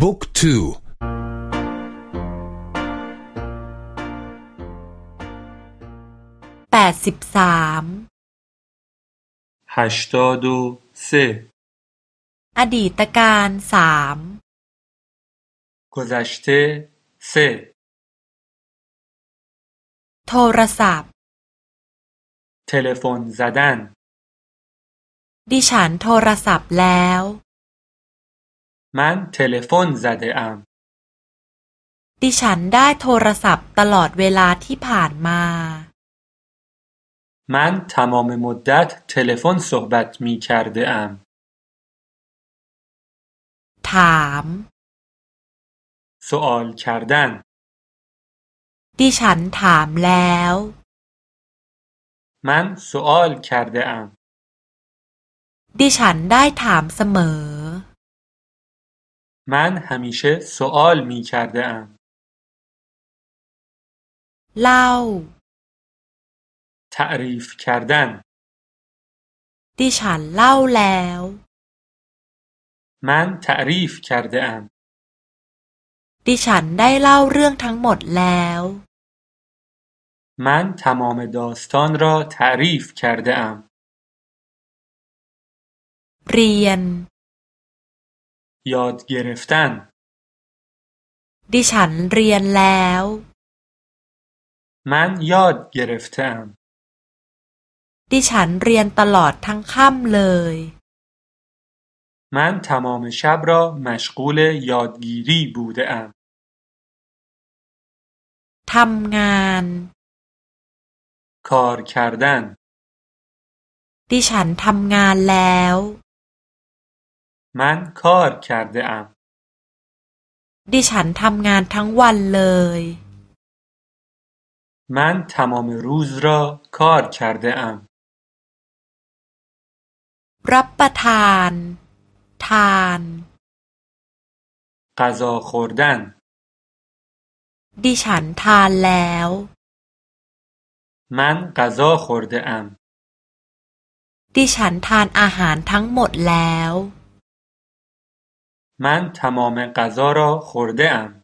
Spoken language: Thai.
book twoแปดสิบสามهشتاد و سهอดีตกาลสามگذشته سهโทรศัพท์ تلفن زدنดิฉันโทรศัพท์แล้ว من تلفن زده ام ดิฉันได้โทรศัพท์ตลอดเวลาที่ผ่านมา من تمام مدت تلفن صحبت می کرده ام ถาม سوال کردن ดิฉันถามแล้ว من سوال کرده ام ดิฉันได้ถามเสมอ من همیشه سوال می کرده ام เล่า تعریف کردن ดิฉันเล่าแล้ว من تعریف کرده ام ดิฉันได้เล่าเรื่องทั้งหมดแล้ว من تمام داستان را تعریف کرده ام เรียน یاد گرفتن ดิฉันเรียนแล้ว من یاد گرفتم ดิฉันเรียนตลอดทั้งค่ำเลย من تمام شب را مشغول یادگیری بوده ام ทำงาน کار کردن ดิฉันทำงานแล้ว من کار کرده ام ดิฉันทำงานทั้งวันเลย من تمام روز را کار کرده ام รับประทาน ทาน غذا خوردن ดิฉันทานแล้ว من غذا خورده ام ดิฉันทานอาหารทั้งหมดแล้ว من تمام غذا را خورده ام.